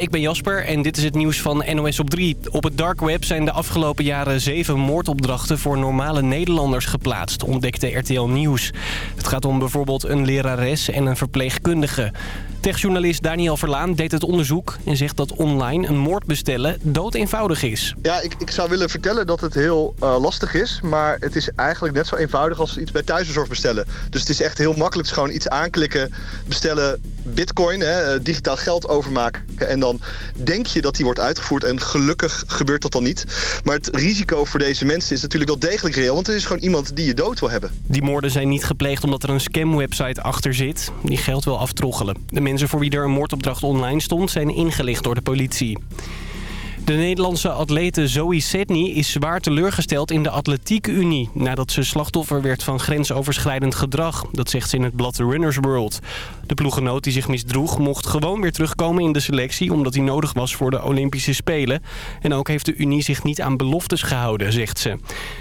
ik ben Jasper en dit is het nieuws van NOS op 3. Op het dark web zijn de afgelopen jaren zeven moordopdrachten voor normale Nederlanders geplaatst, ontdekte RTL Nieuws. Het gaat om bijvoorbeeld een lerares en een verpleegkundige. Techjournalist Daniel Verlaan deed het onderzoek en zegt dat online een moord bestellen dood eenvoudig is. Ja, ik, ik zou willen vertellen dat het heel uh, lastig is, maar het is eigenlijk net zo eenvoudig als iets bij thuiszorg bestellen. Dus het is echt heel makkelijk, het is gewoon iets aanklikken, bestellen bitcoin, hè, eh, digitaal geld overmaken en dan denk je dat die wordt uitgevoerd en gelukkig gebeurt dat dan niet. Maar het risico voor deze mensen is natuurlijk wel degelijk reëel, want er is gewoon iemand die je dood wil hebben. Die moorden zijn niet gepleegd omdat er een scamwebsite achter zit. Die geld wil aftroggelen. De mensen voor wie er een moordopdracht online stond zijn ingelicht door de politie. De Nederlandse atlete Zoe Sedney is zwaar teleurgesteld in de Atletiek Unie... nadat ze slachtoffer werd van grensoverschrijdend gedrag. Dat zegt ze in het blad Runners World. De ploegenoot die zich misdroeg mocht gewoon weer terugkomen in de selectie... omdat hij nodig was voor de Olympische Spelen. En ook heeft de Unie zich niet aan beloftes gehouden, zegt ze.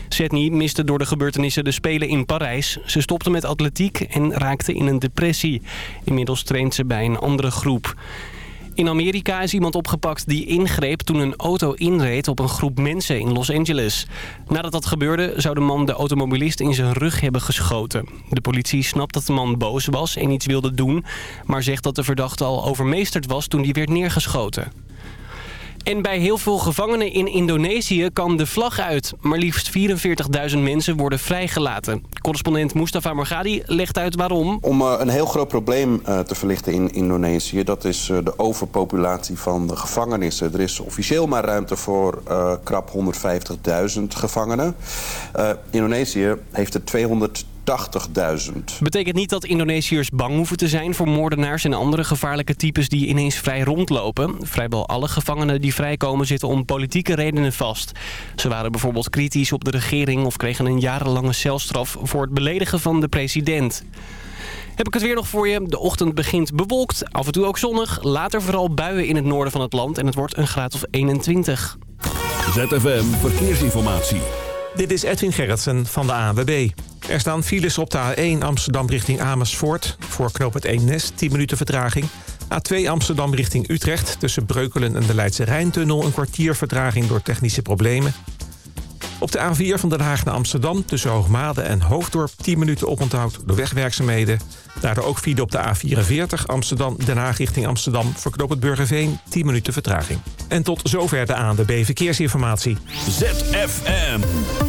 Sedney miste door de gebeurtenissen de Spelen in Parijs. Ze stopte met atletiek en raakte in een depressie. Inmiddels traint ze bij een andere groep. In Amerika is iemand opgepakt die ingreep toen een auto inreed op een groep mensen in Los Angeles. Nadat dat gebeurde zou de man de automobilist in zijn rug hebben geschoten. De politie snapt dat de man boos was en iets wilde doen, maar zegt dat de verdachte al overmeesterd was toen hij werd neergeschoten. En bij heel veel gevangenen in Indonesië kan de vlag uit. Maar liefst 44.000 mensen worden vrijgelaten. Correspondent Mustafa Morgadi legt uit waarom. Om uh, een heel groot probleem uh, te verlichten in Indonesië... dat is uh, de overpopulatie van de gevangenissen. Er is officieel maar ruimte voor krap 150.000 gevangenen. Indonesië heeft er 200 80.000. Betekent niet dat Indonesiërs bang hoeven te zijn voor moordenaars en andere gevaarlijke types die ineens vrij rondlopen. Vrijwel alle gevangenen die vrijkomen zitten om politieke redenen vast. Ze waren bijvoorbeeld kritisch op de regering of kregen een jarenlange celstraf voor het beledigen van de president. Heb ik het weer nog voor je. De ochtend begint bewolkt, af en toe ook zonnig. Later vooral buien in het noorden van het land en het wordt een graad of 21. ZFM Verkeersinformatie. Dit is Edwin Gerritsen van de ANWB. Er staan files op de A1 Amsterdam richting Amersfoort. Voor knoop het Eemnes, 10 minuten vertraging. A2 Amsterdam richting Utrecht. Tussen Breukelen en de Leidse Rijntunnel... een kwartier vertraging door technische problemen. Op de A4 van Den Haag naar Amsterdam... tussen Hoogmade en Hoofddorp 10 minuten oponthoud door wegwerkzaamheden. Daardoor ook file op de A44 Amsterdam-Den Haag richting Amsterdam... voor het Burgerveen 10 minuten vertraging. En tot zover de ANWB Verkeersinformatie. ZFM.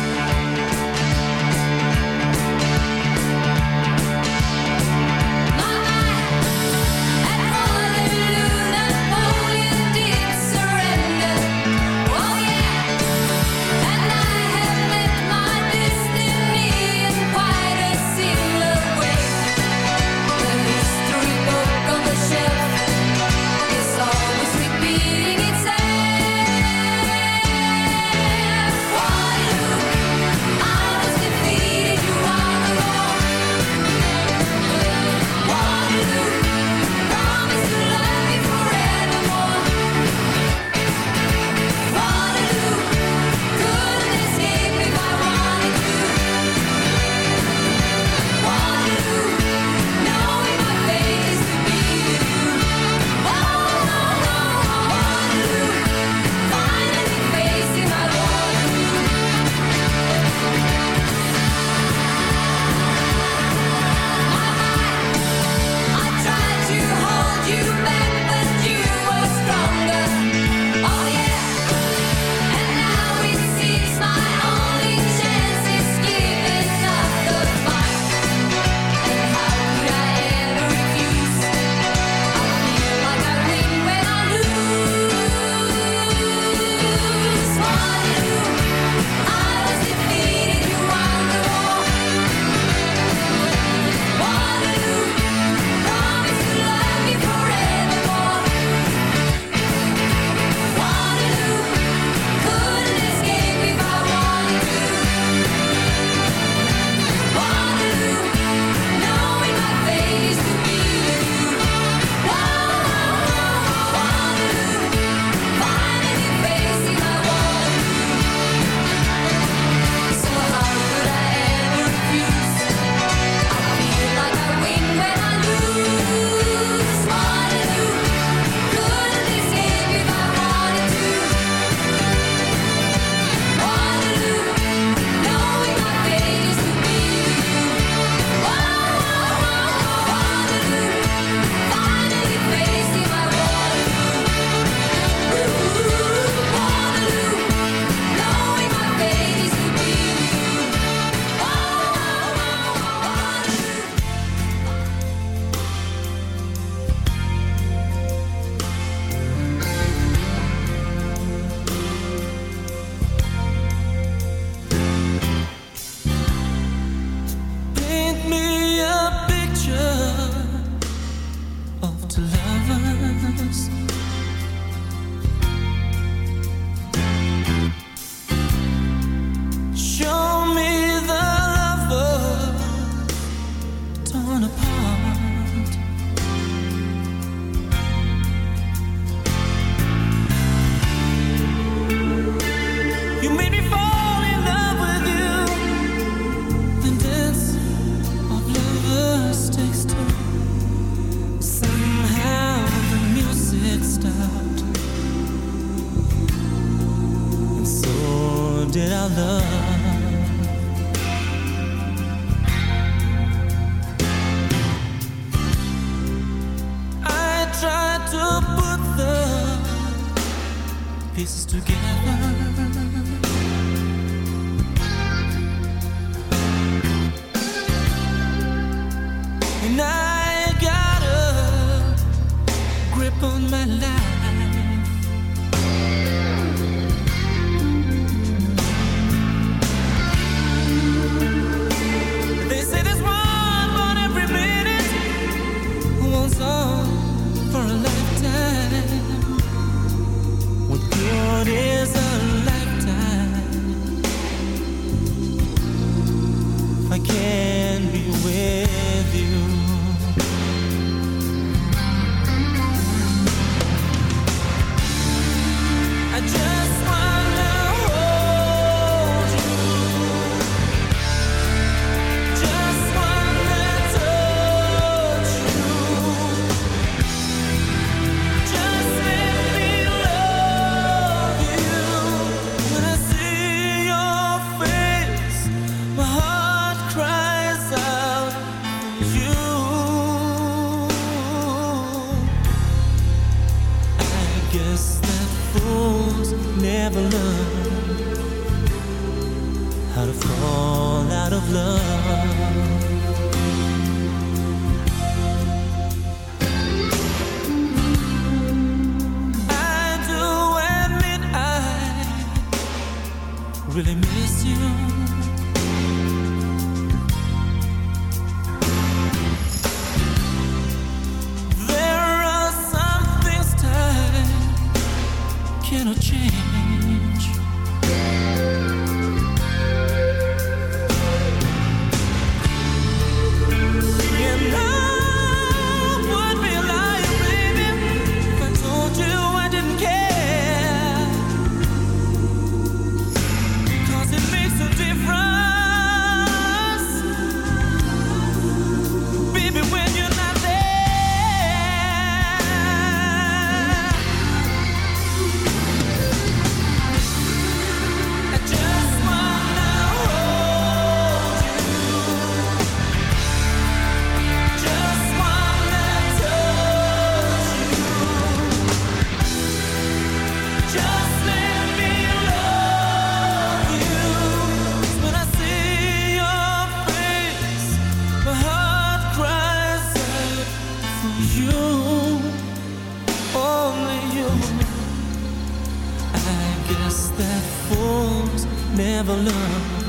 Never learn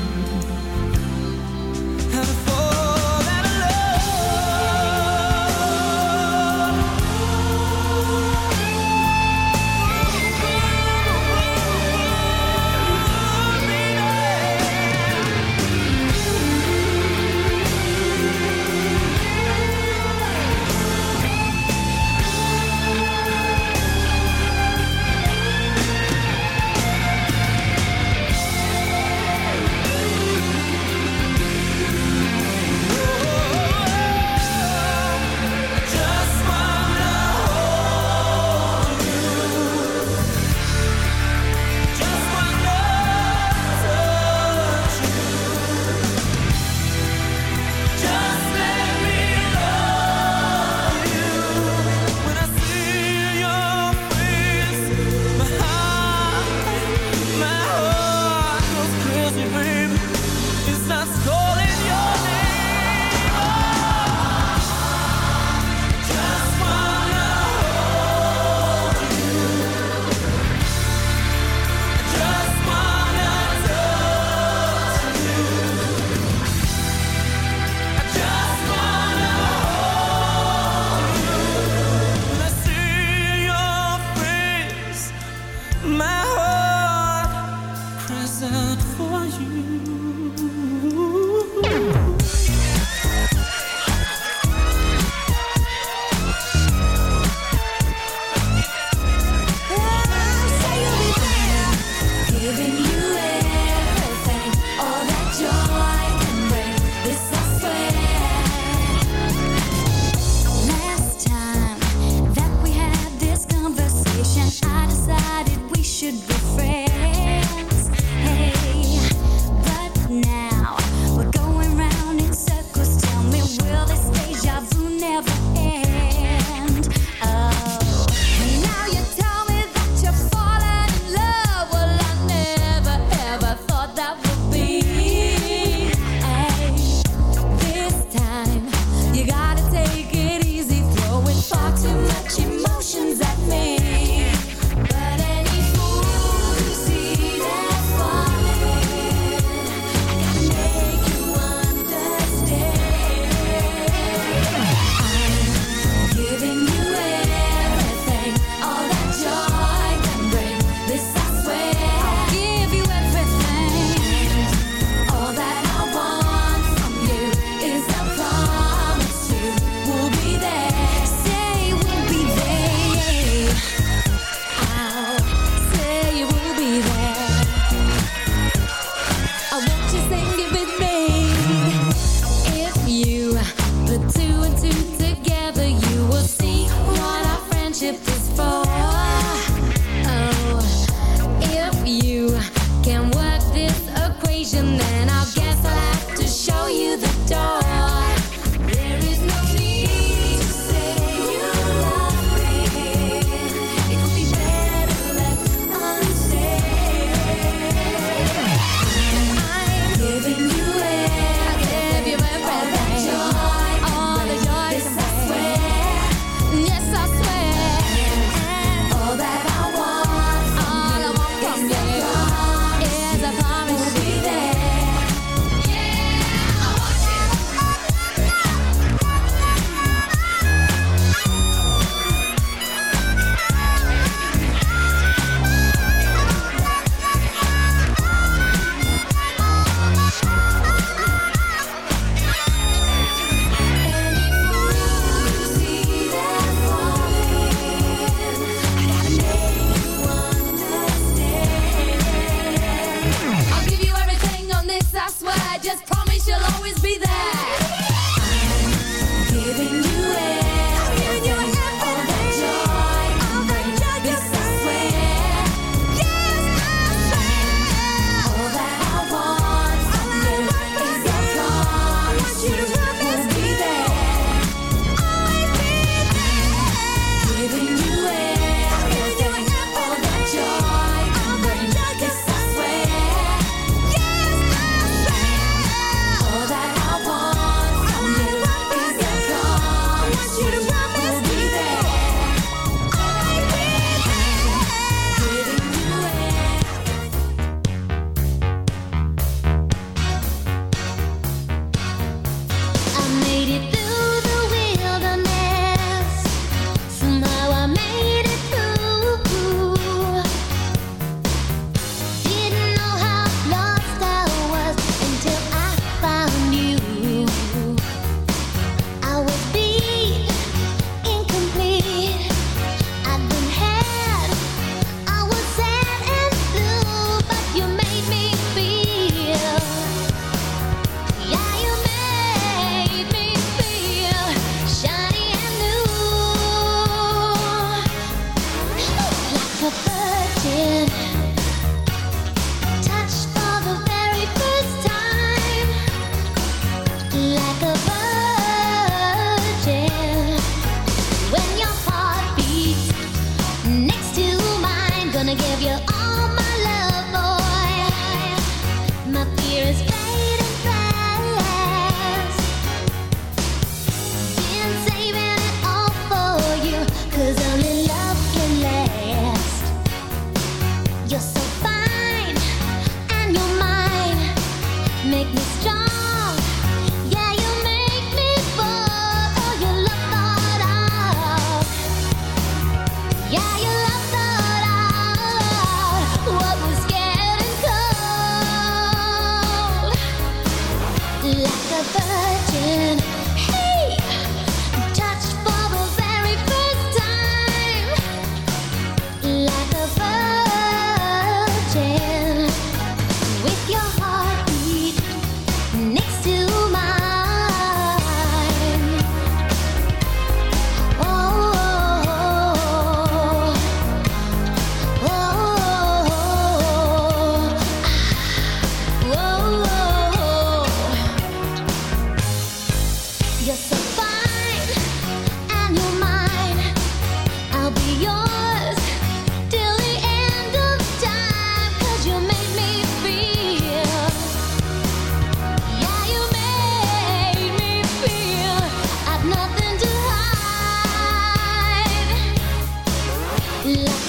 love.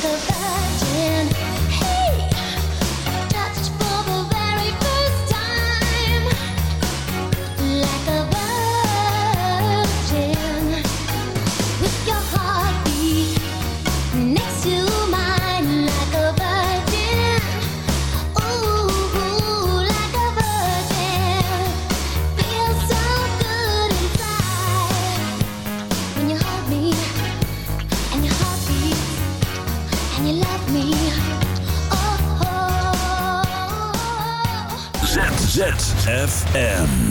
M.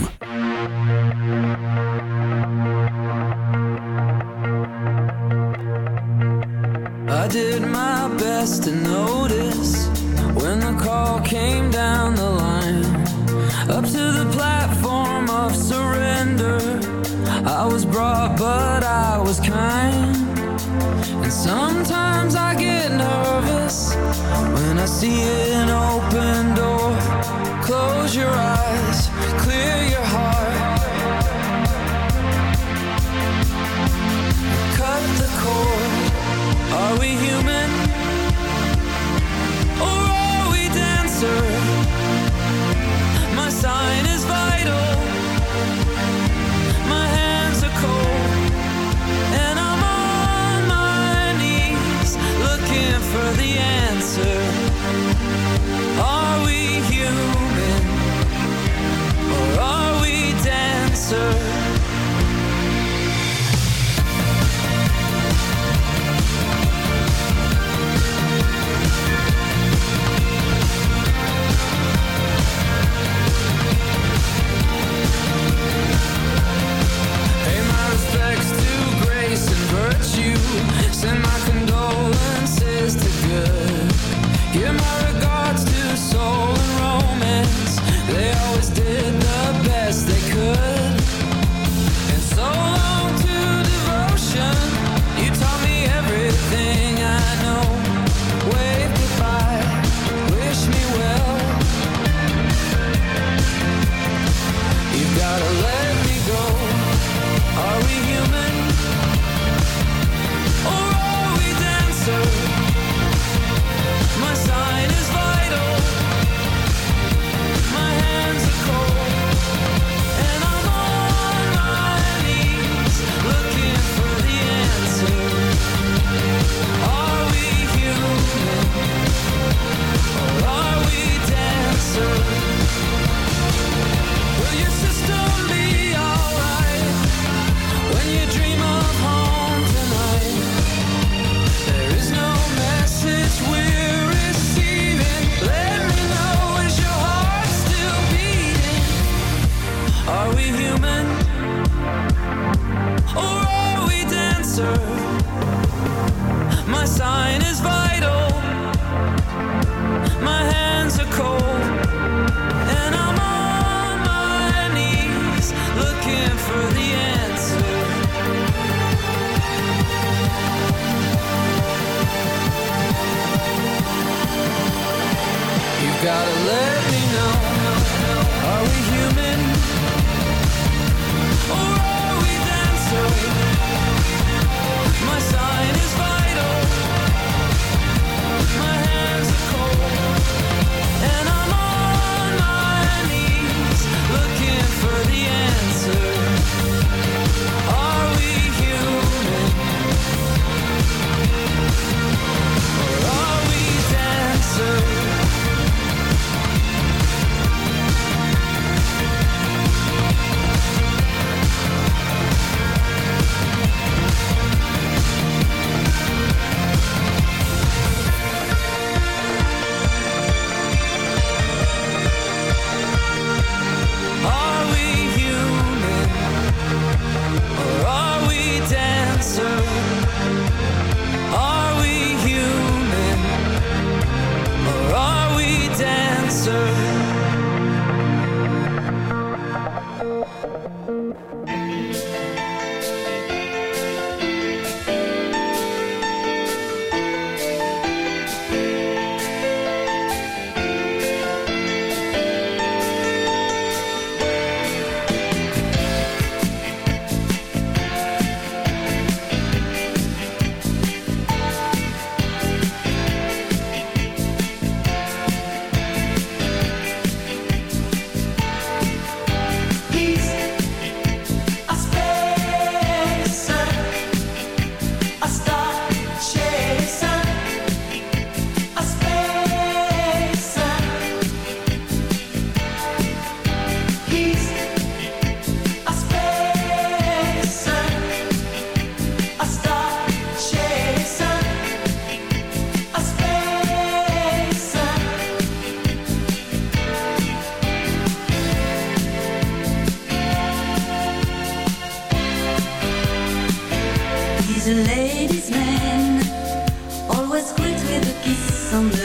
ladies' man, always greet with a kiss on the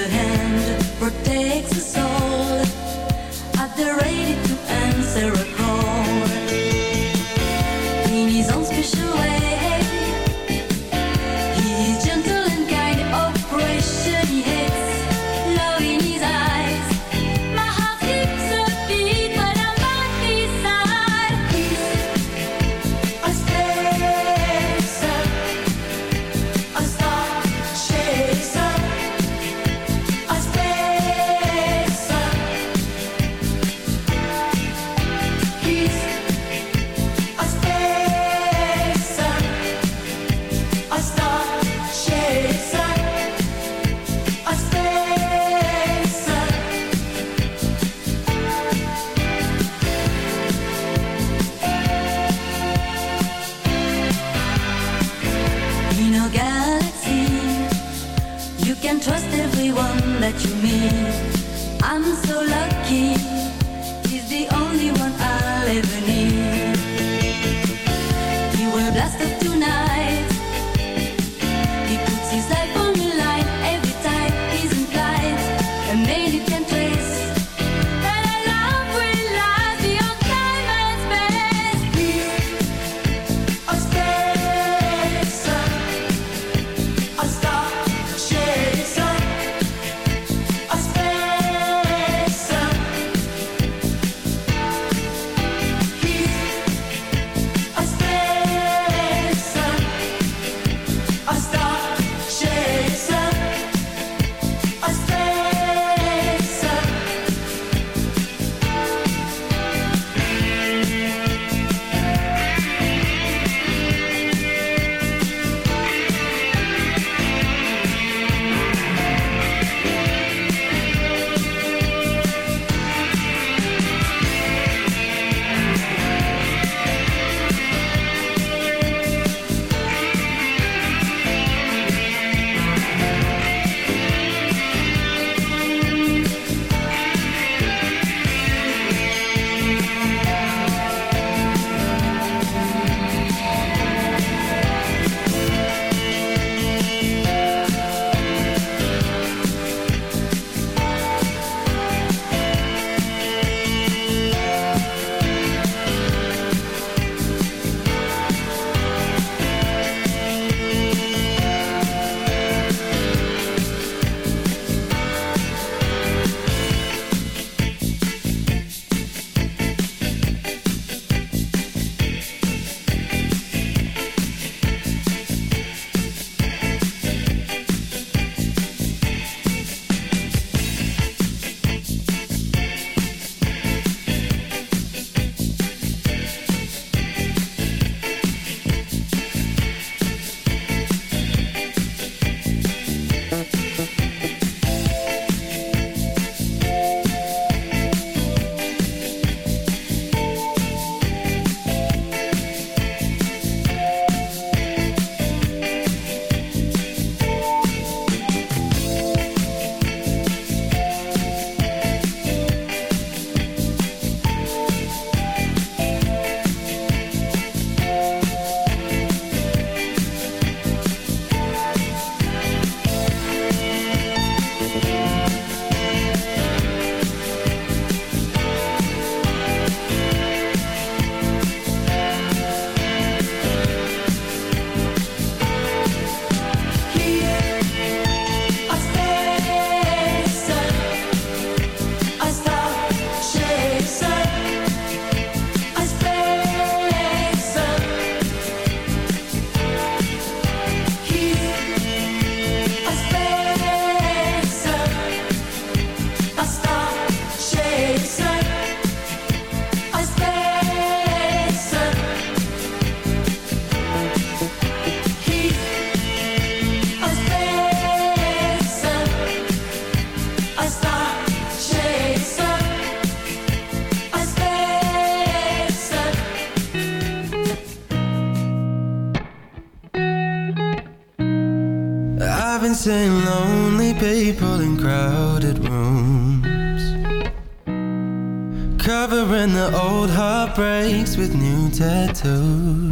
heartbreaks with new tattoos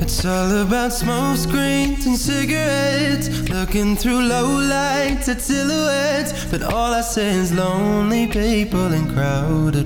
It's all about smoke screens and cigarettes. Looking through low lights at silhouettes. But all I see is lonely people in crowded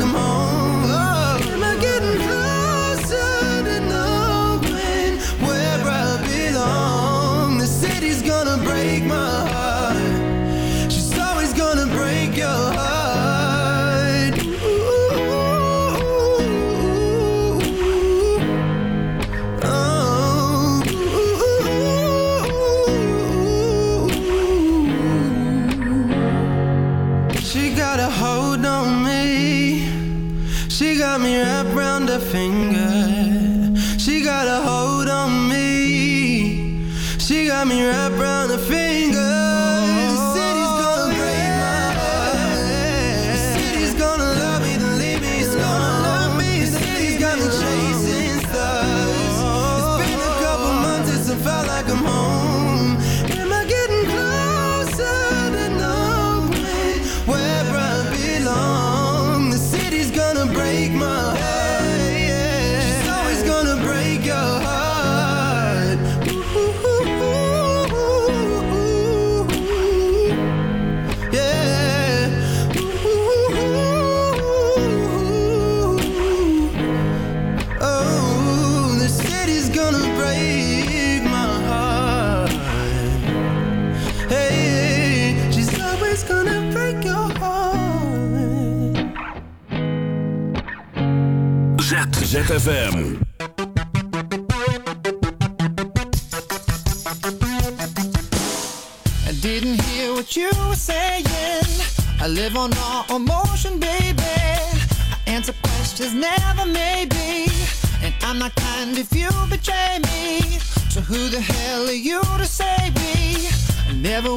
the moon ZFM. I didn't hear what you were saying. I live on raw emotion, baby. I answer questions, never maybe. And I'm not kind if you betray me. So who the hell are you to save me? I never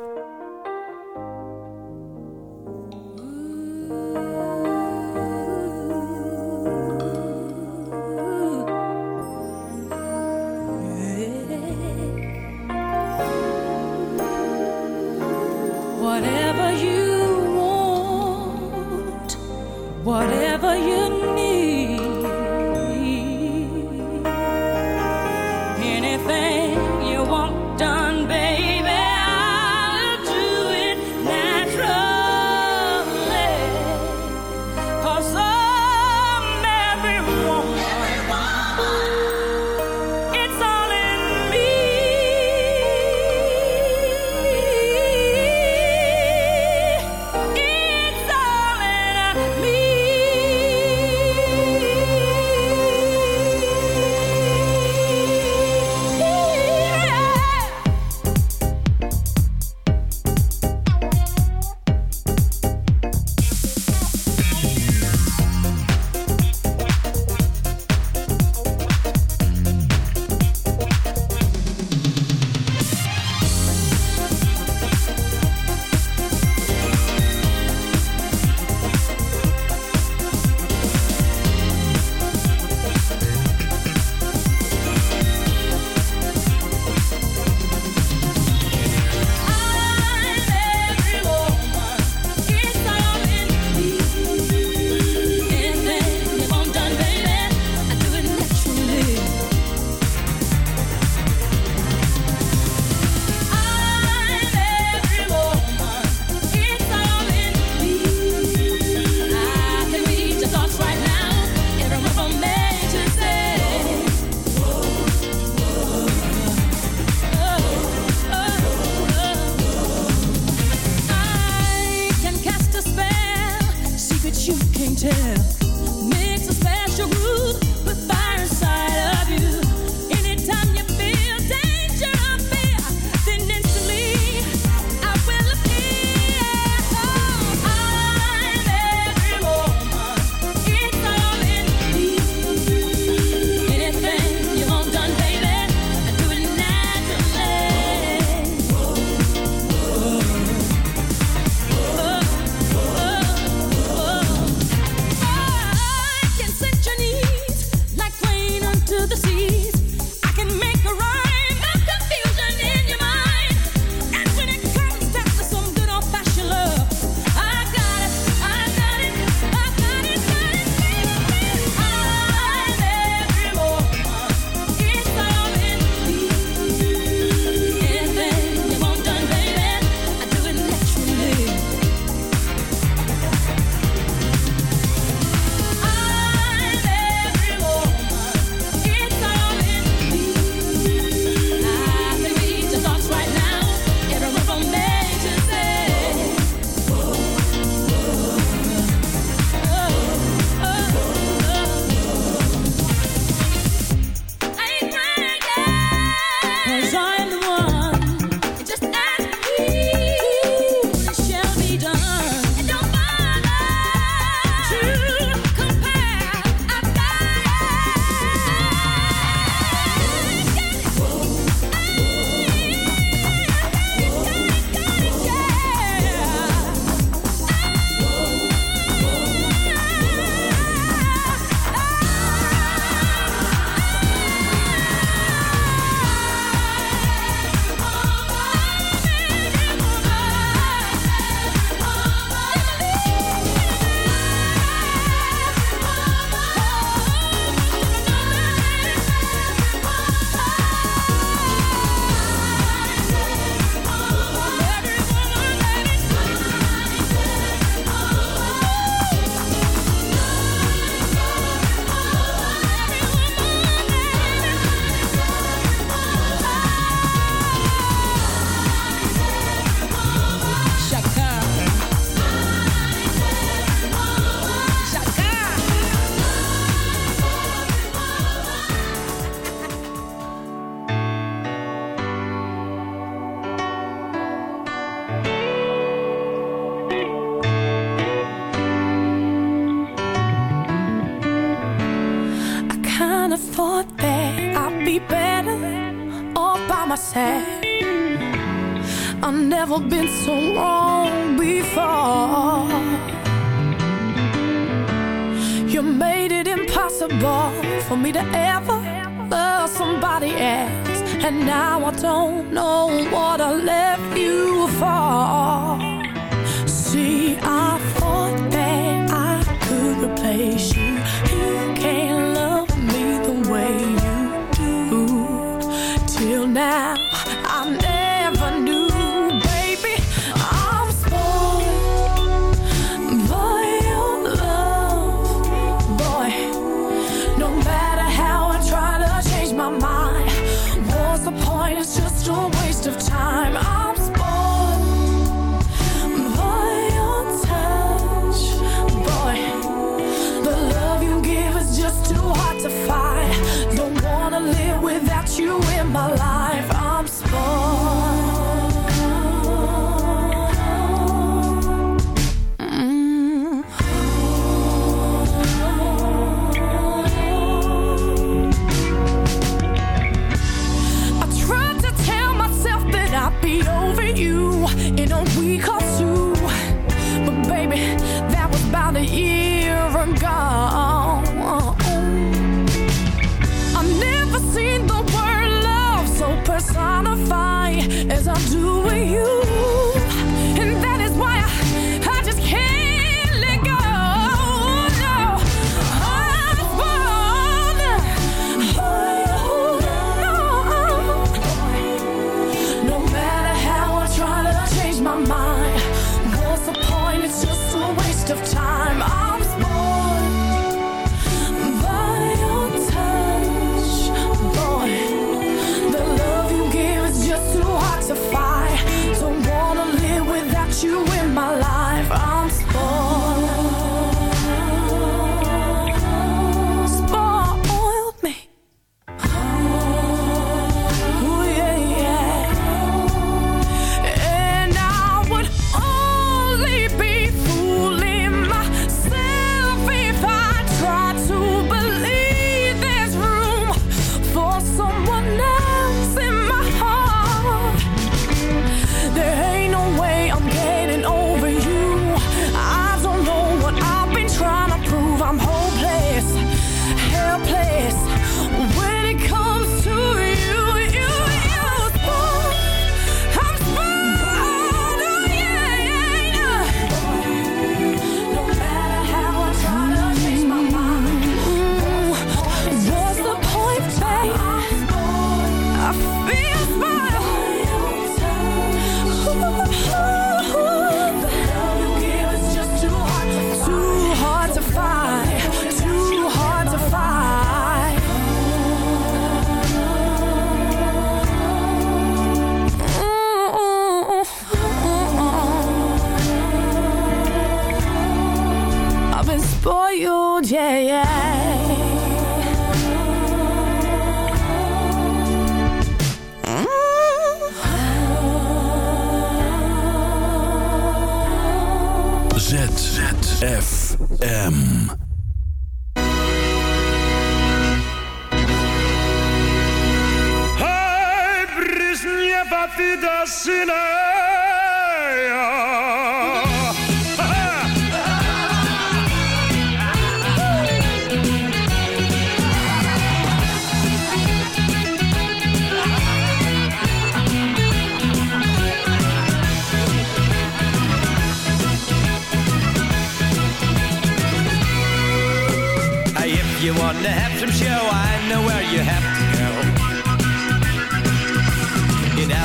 now. I never knew.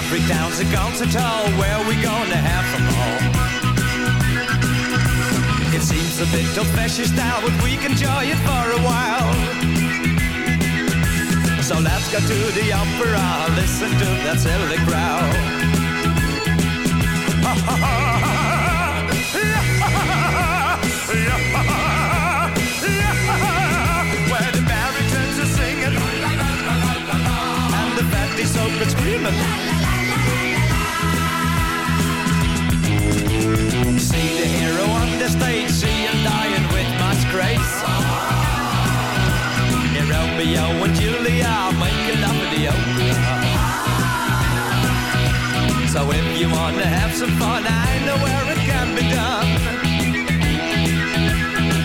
Every town's a concert hall where we gonna have them all. It seems a bit old fashioned style, but we can enjoy it for a while. So let's go to the opera, listen to that silly growl. Ha. See the hero on the stage, see a lion with much grace. Here Romeo and Julia make a love video. So if you wanna have some fun, I know where it can be done.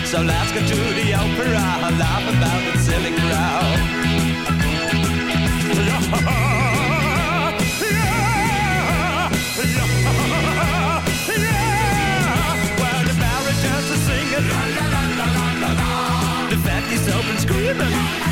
So let's go to the opera, laugh about the silly crowd. demons.